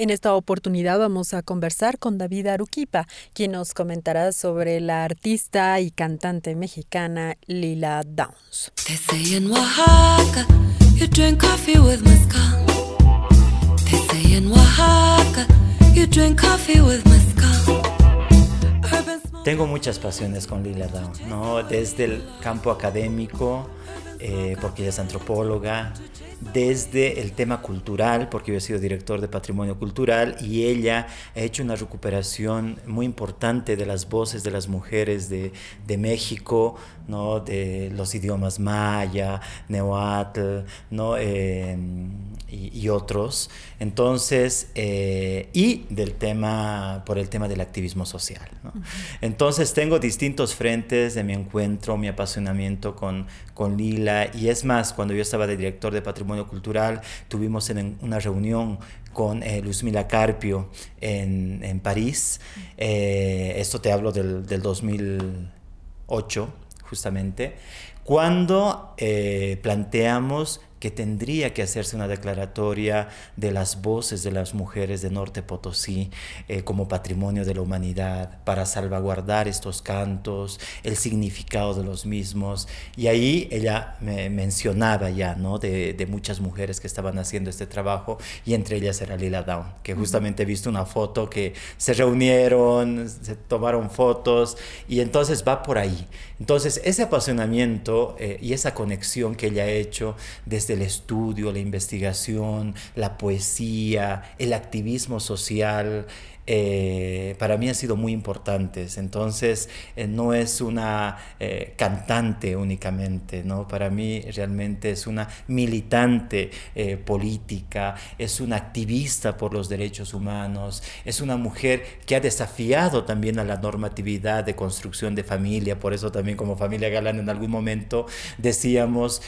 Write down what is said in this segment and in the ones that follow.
En esta oportunidad vamos a conversar con David Aruquipa, quien nos comentará sobre la artista y cantante mexicana Lila Downs. Tengo muchas pasiones con Lila Downs, ¿no? desde el campo académico, eh, porque ella es antropóloga, desde el tema cultural, porque yo he sido director de patrimonio cultural y ella ha hecho una recuperación muy importante de las voces de las mujeres de, de México, ¿no? de los idiomas maya, nehuatl ¿no? Em, y, otros. Entonces, eh, y del tema, por el tema del activismo social. ¿no? Entonces, tengo distintos frentes de mi encuentro, mi apasionamiento con, con Lila, y es más, cuando yo estaba de director de patrimonio Cultural, tuvimos en una reunión con eh, Luzmila Carpio en, en París. Eh, esto te hablo del, del 2008, justamente, cuando eh, planteamos que tendría que hacerse una declaratoria de las voces de las mujeres de Norte Potosí eh, como patrimonio de la humanidad para salvaguardar estos cantos, el significado de los mismos. Y ahí ella me mencionaba ya, ¿no? De, de muchas mujeres que estaban haciendo este trabajo y entre ellas era Lila Down, que justamente he visto una foto que se reunieron, se tomaron fotos y entonces va por ahí. Entonces ese apasionamiento eh, y esa conexión que ella ha hecho desde el estudio, la investigación, la poesía, el activismo social, eh, para mí han sido muy importantes. Entonces, eh, no es una eh, cantante únicamente, ¿no? Para mí realmente es una militante política, es una activista por los derechos humanos, es una mujer que ha desafiado también a la normatividad de construcción de familia, por eso también como familia Galán en algún momento decíamos,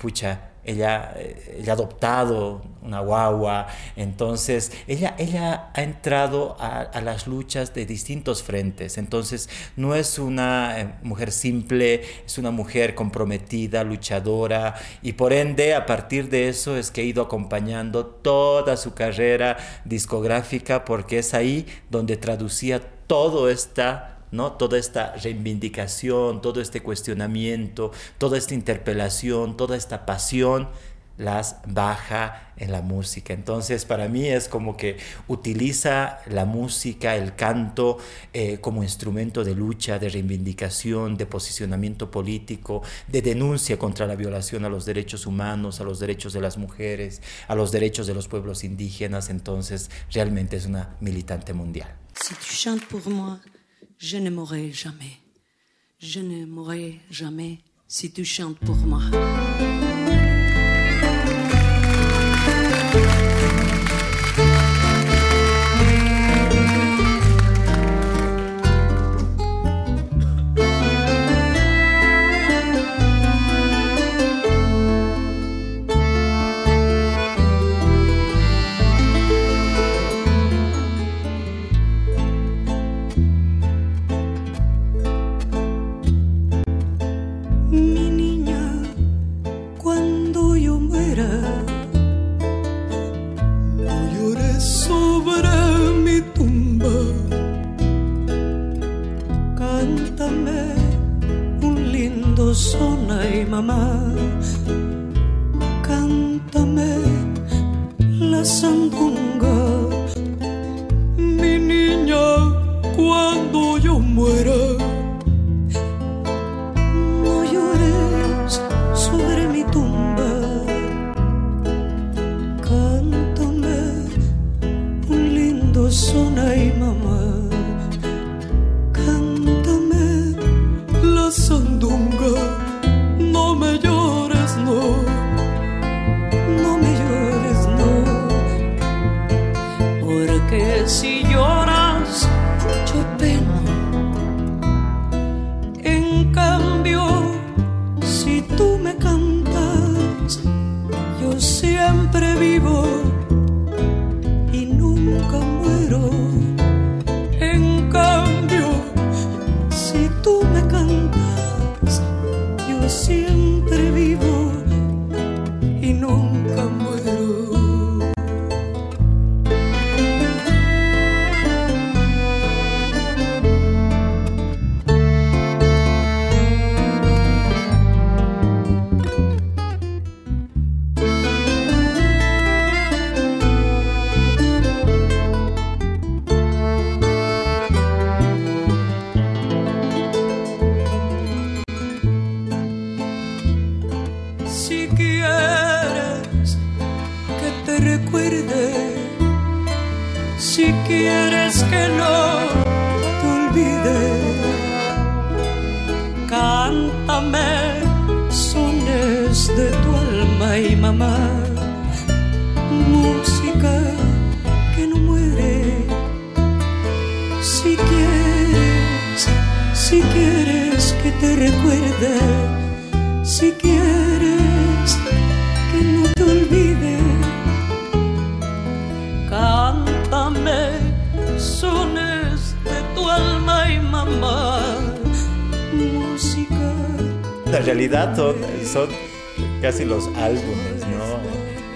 pucha, ella, eh, ella ha adoptado una guagua, entonces ella, ella ha entrado a, las luchas de distintos frentes, entonces no es una eh, mujer simple, es una mujer comprometida, luchadora, y por ende a partir de eso es que ha ido acompañando toda su carrera discográfica, porque es ahí donde traducía todo esta ¿no? Toda esta reivindicación, todo este cuestionamiento, toda esta interpelación, toda esta pasión, las baja en la música. Entonces, para mí es como que utiliza la música, el canto, eh, como instrumento de lucha, de reivindicación, de posicionamiento político, de denuncia contra la violación a los derechos humanos, a los derechos de las mujeres, a los derechos de los pueblos indígenas. Entonces, realmente es una militante mundial. Je ne mourrai jamais. Je ne mourrai jamais si tu chantes pour moi. sobre mi tumba. Cántame un lindo son ay mamá. Cántame la sangunga, mi niña, cuando dançando. Cántame sones de tu alma y mamá, música que no muere. Si quieres, si quieres que te recuerde, La realidad son, son casi los álbumes, ¿no?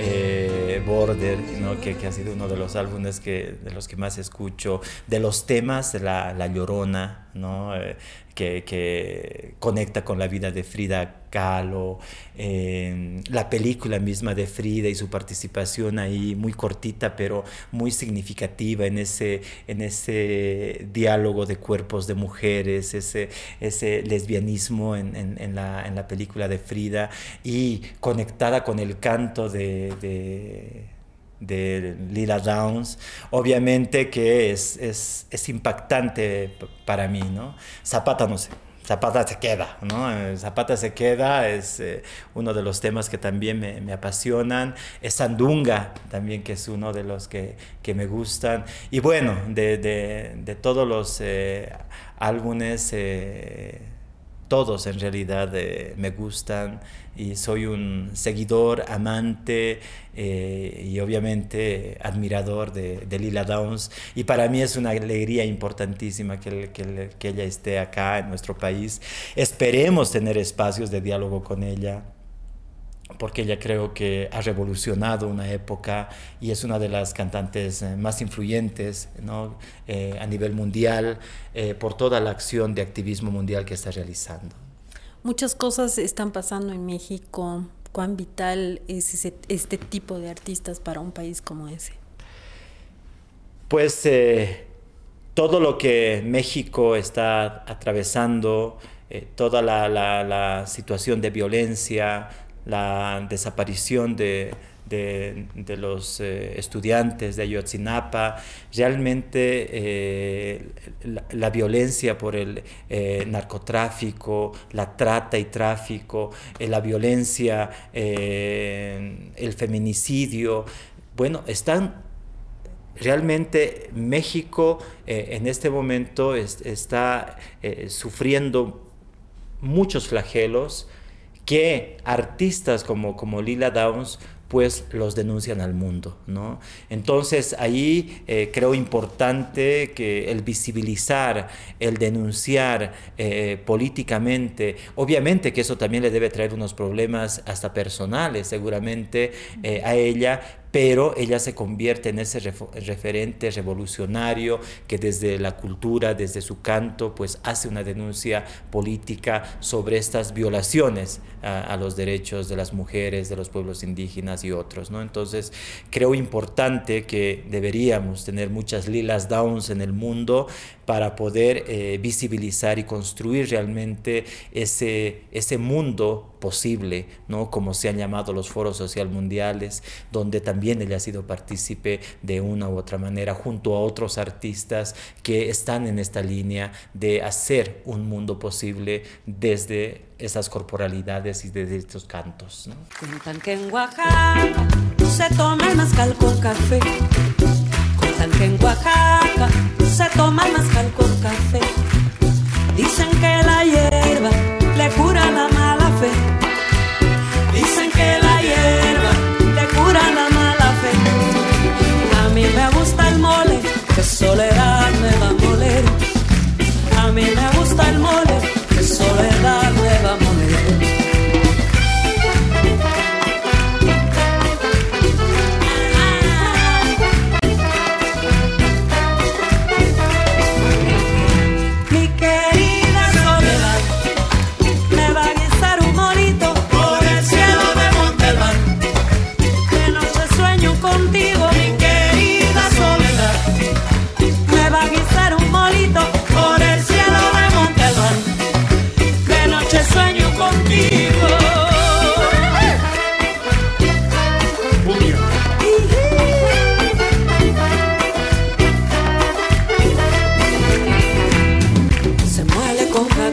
Eh, Border, ¿no? Que, que, ha sido uno de los álbumes que, de los que más escucho, de los temas, la, la Llorona, ¿no? Eh, que, que, conecta con la vida de Frida Kahlo, eh, la película misma de Frida y su participación ahí muy cortita pero muy significativa en ese, en ese diálogo de cuerpos de mujeres, ese, ese lesbianismo en, en, en, la, en la película de Frida y conectada con el canto de, de de Lila Downs, obviamente que es, es, es, impactante para mí, ¿no? Zapata no sé, Zapata se queda, ¿no? Zapata se queda es eh, uno de los temas que también me, me, apasionan, es Sandunga también que es uno de los que, que me gustan, y bueno, de, de, de todos los eh, álbumes... Eh, todos en realidad eh, me gustan y soy un seguidor, amante eh, y obviamente admirador de, Lila Downs. Y para mí es una alegría importantísima que, que, que ella esté acá en nuestro país. Esperemos tener espacios de diálogo con ella porque ella creo que ha revolucionado una época y es una de las cantantes más influyentes ¿no? eh, a nivel mundial eh, por toda la acción de activismo mundial que está realizando. Muchas cosas están pasando en México. ¿Cuán vital es ese, este tipo de artistas para un país como ese? Pues eh, todo lo que México está atravesando, eh, toda la, la, la situación de violencia, la desaparición de, de, los eh, estudiantes de Ayotzinapa, realmente eh, la, violencia por el eh, narcotráfico, la trata y tráfico, la violencia, el feminicidio, bueno, están realmente México en este momento es, está sufriendo muchos flagelos, que artistas como, como Lila Downs pues los denuncian al mundo, ¿no? Entonces ahí eh, creo importante que el visibilizar, el denunciar eh, políticamente, obviamente que eso también le debe traer unos problemas hasta personales seguramente eh, a ella, pero ella se convierte en ese referente revolucionario que desde la cultura, desde su canto, pues hace una denuncia política sobre estas violaciones a, los derechos de las mujeres, de los pueblos indígenas y otros, ¿no? Entonces, creo importante que deberíamos tener muchas lilas downs en el mundo para poder eh, visibilizar y construir realmente ese, ese mundo posible, ¿no? como se han llamado los foros social mundiales, donde también ella ha sido partícipe de una u otra manera, junto a otros artistas que están en esta línea de hacer un mundo posible desde esas corporalidades y desde estos cantos. ¿no? Cuentan que en Oaxaca se toma el mezcal café. Cuentan que en Oaxaca se toma mezcal con café. Dicen que la hierba le cura la mala fe. Dicen que la hierba le cura la mala fe. A mí me gusta el mole, que soledad me va a moler. A mí me gusta el mole, que soledad me va a moler.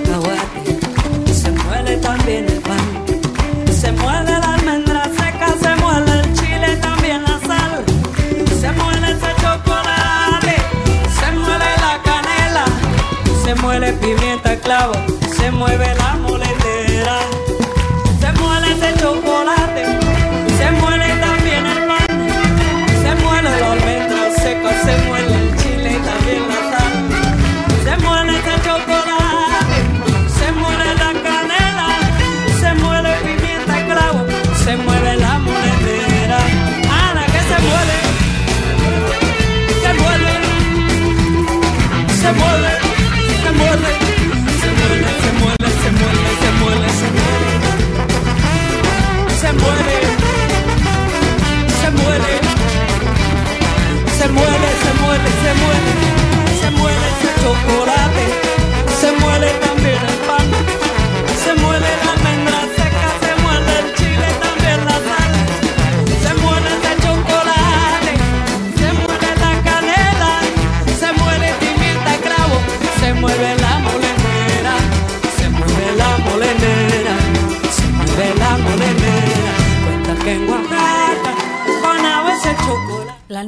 cacahuate, se muele también el pan, se muele la almendra seca, se muele el chile, también la sal, se muele ese chocolate, se muele la canela, se muele pimienta clavo, se mueve la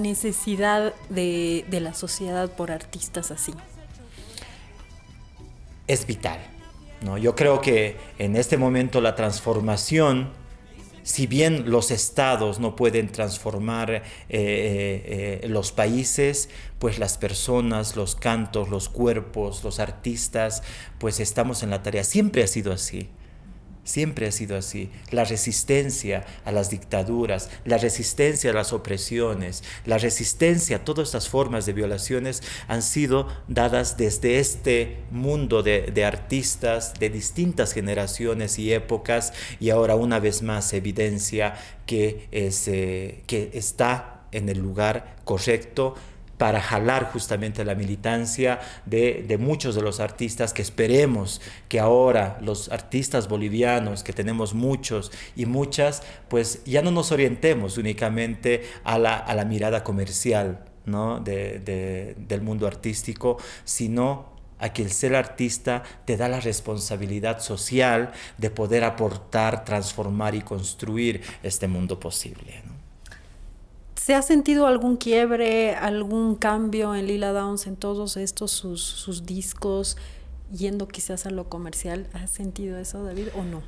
necesidad de, de la sociedad por artistas así. es vital. ¿no? Yo creo que en este momento la transformación, si bien los estados no pueden transformar eh, eh, eh, los países, pues las personas, los cantos, los cuerpos, los artistas, pues estamos en la tarea. Siempre ha sido así. Siempre ha sido así. La resistencia a las dictaduras, la resistencia a las opresiones, la resistencia a todas estas formas de violaciones han sido dadas desde este mundo de, artistas de distintas generaciones y épocas y ahora una vez más evidencia que, es, eh, que está en el lugar correcto para jalar justamente la militancia de, muchos de los artistas que esperemos que ahora los artistas bolivianos, que tenemos muchos y muchas, pues ya no nos orientemos únicamente a la, mirada comercial del mundo artístico, sino a que el ser artista te da la responsabilidad social de poder aportar, transformar y construir este mundo posible. ¿Se ha sentido algún quiebre, algún cambio en Lila Downs en todos estos sus, sus discos, yendo quizás a lo comercial? ¿Has sentido eso, David, o no?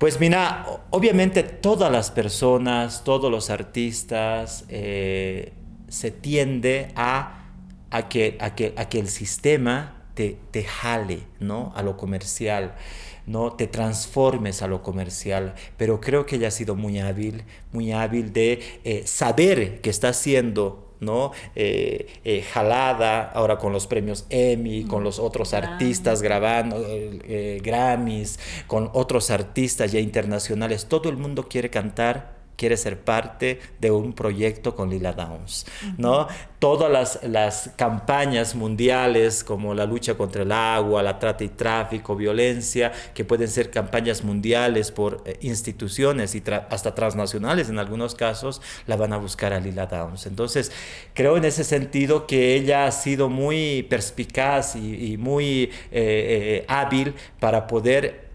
Pues mira, obviamente todas las personas, todos los artistas, eh, se tiende a, a, que, a, que, a que el sistema te, te jale ¿no? a lo comercial no te transformes a lo comercial, pero creo que ella ha sido muy hábil, muy hábil de eh, saber que está haciendo ¿no? Eh, eh, jalada ahora con los premios Emmy, con los otros artistas grabando, eh, Grammys, con otros artistas ya internacionales. Todo el mundo quiere cantar quiere ser parte de un proyecto con Lila Downs, ¿no? Todas las, las, campañas mundiales como la lucha contra el agua, la trata y tráfico, violencia, que pueden ser campañas mundiales por eh, instituciones y tra hasta transnacionales en algunos casos, la van a buscar a Lila Downs. Entonces, creo en ese sentido que ella ha sido muy perspicaz y, y muy eh, eh, hábil para poder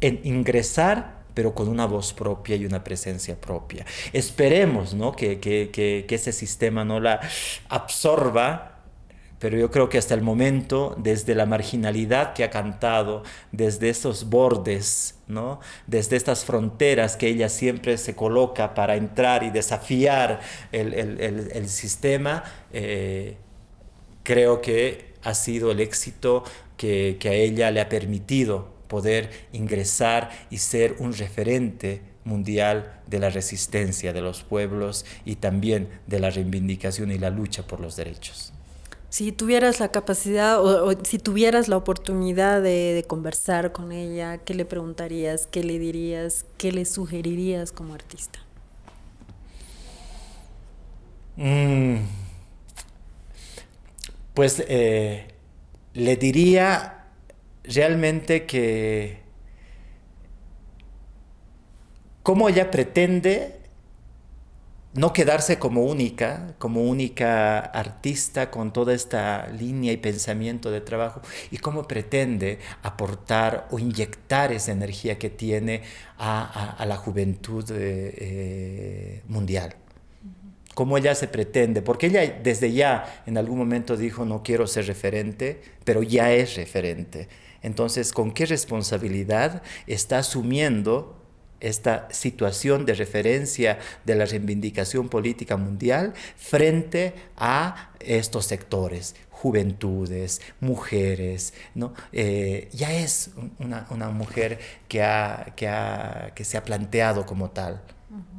en ingresar pero con una voz propia y una presencia propia. Esperemos ¿no? que, que, que, que ese sistema no la absorba, pero yo creo que hasta el momento, desde la marginalidad que ha cantado, desde esos bordes, ¿no? desde estas fronteras que ella siempre se coloca para entrar y desafiar el, el, el, el sistema, eh, creo que ha sido el éxito que, que a ella le ha permitido poder ingresar y ser un referente mundial de la resistencia de los pueblos y también de la reivindicación y la lucha por los derechos. Si tuvieras la capacidad o, o si tuvieras la oportunidad de, de, conversar con ella, ¿qué le preguntarías? ¿Qué le dirías? ¿Qué le sugerirías como artista? Mm, pues eh, le diría realmente que cómo ella pretende no quedarse como única, como única artista con toda esta línea y pensamiento de trabajo, y cómo pretende aportar o inyectar esa energía que tiene a, la juventud eh, eh, mundial. Como ella se pretende, porque ella desde ya en algún momento dijo no quiero ser referente, pero ya es referente. Entonces, ¿con qué responsabilidad está asumiendo esta situación de referencia de la reivindicación política mundial frente a estos sectores, juventudes, mujeres, ¿no? Eh, ya es una, mujer que, ha, que, se ha planteado como tal.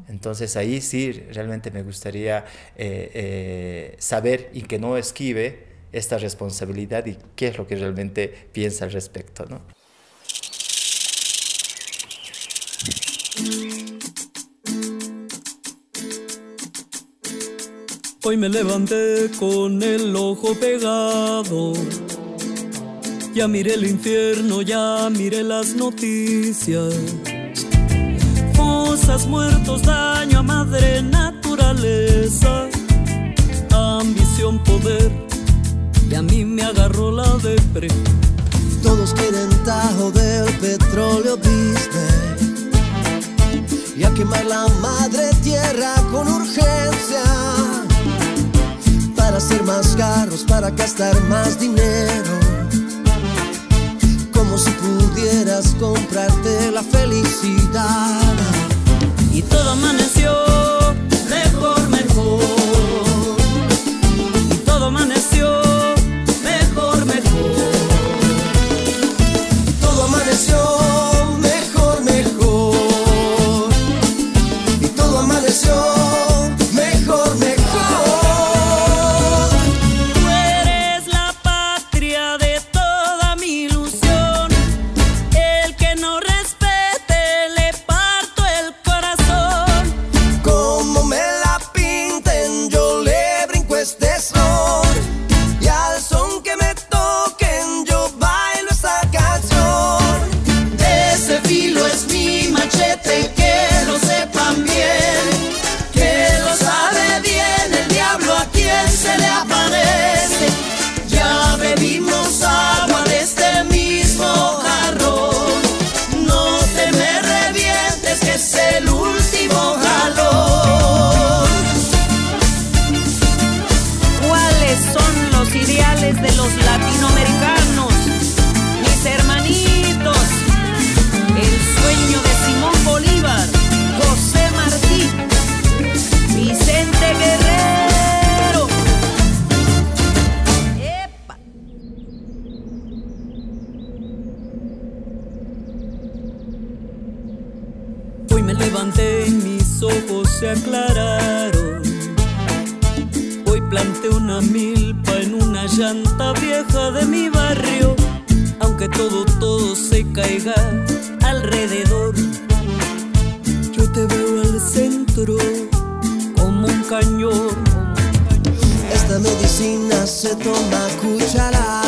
Entonces ahí sí realmente me gustaría eh, eh, saber y que no esquive esta responsabilidad y qué es lo que realmente piensa al respecto. ¿no? Hoy me levanté con el ojo pegado. Ya miré el infierno, ya miré las noticias. Fosas, muertos, daño a madre naturaleza. Ambición, poder, y a mí me agarró la depre. Todos quieren tajo del petróleo Disney y a quemar la madre tierra con urgencia para hacer más carros, para gastar más dinero. Como si pudieras comprarte la felicidad. Y todo amaneció Hoy planté una milpa en una llanta vieja de mi barrio, aunque todo, todo se caiga alrededor. Yo te veo al centro como un cañón. Esta medicina se toma cuchara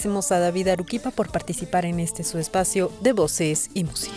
Agradecemos a David Aruquipa por participar en este su espacio de voces y música.